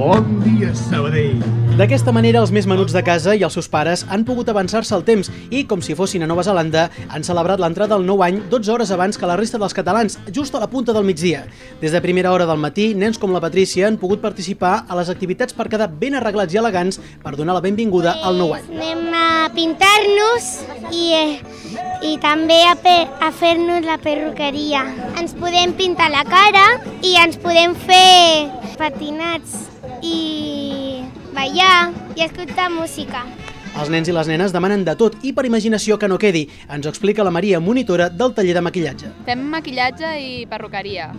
Bon dia, Sabadell. D'aquesta manera, els més menuts de casa i els seus pares han pogut avançar-se el temps i, com si fossin a Nova Zelanda, han celebrat l'entrada del nou any 12 hores abans que la resta dels catalans, just a la punta del migdia. Des de primera hora del matí, nens com la Patrícia han pogut participar a les activitats per quedar ben arreglats i elegants per donar la benvinguda al nou any. Anem a pintar-nos i, eh, i també a, a fer-nos la perruqueria. Ens podem pintar la cara i ens podem fer patinats i ballar i escoltar música. Els nens i les nenes demanen de tot i per imaginació que no quedi. Ens ho explica la Maria, monitora del taller de maquillatge. Fem maquillatge i perruqueria.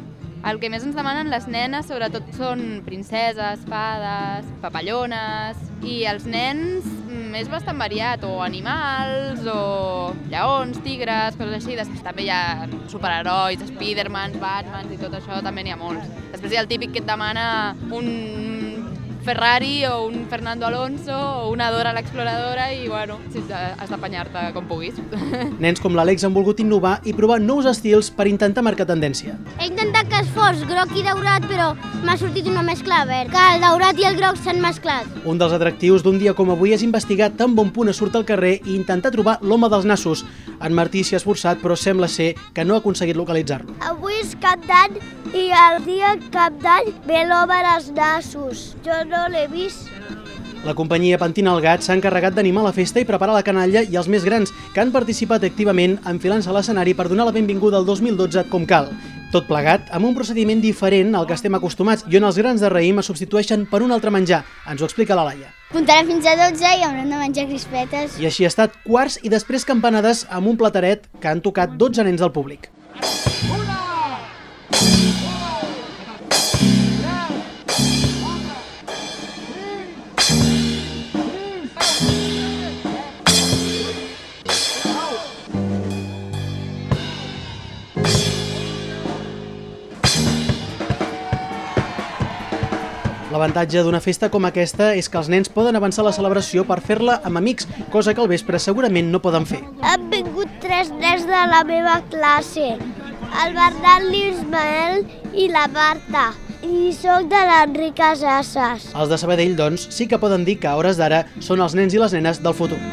El que més ens demanen les nenes sobretot són princeses, fades, papallones i els nens mm, és bastant variat, o animals, o lleons, tigres, coses així. Després també hi ha superherois, Spidermans, Batmans i tot això, també n'hi ha molts. Després hi ha el típic que et demana un Ferrari o un Fernando Alonso o una Dora l'exploradora i bueno, sí, has d'apanyar-te com puguis. Nens com l'Àlex han volgut innovar i provar nous estils per intentar marcar tendència. He intentat que es fos groc i daurat, però m'ha sortit una mescla verd, que el daurat i el groc s'han mesclat. Un dels atractius d'un dia com avui és investigar tan bon punt a surt al carrer i intentar trobar l'home dels nassos. En Martí s'hi ha esforçat, però sembla ser que no ha aconseguit localitzar-lo. Avui és cap d'any i el dia cap d'any ve l'home dels nassos. Jo no l'he vist. La companyia Pantina el Gat s'ha encarregat d'animar la festa i preparar la canalla i els més grans, que han participat activament enfilant-se a l'escenari per donar la benvinguda al 2012 com cal. Tot plegat amb un procediment diferent al que estem acostumats i on els grans de raïm es substitueixen per un altre menjar. Ens ho explica la Laia. Comptarem fins a 12 i haurem de menjar crispetes. I així ha estat quarts i després campanades amb un plataret que han tocat 12 nens del públic. L'avantatge d'una festa com aquesta és que els nens poden avançar la celebració per fer-la amb amics, cosa que al vespre segurament no poden fer. Han vingut tres nens de la meva classe, el Bernat, l'Ismael i la Marta. I sóc de l'Enric Asasses. Els de Sabadell, doncs, sí que poden dir que a hores d'ara són els nens i les nenes del futur.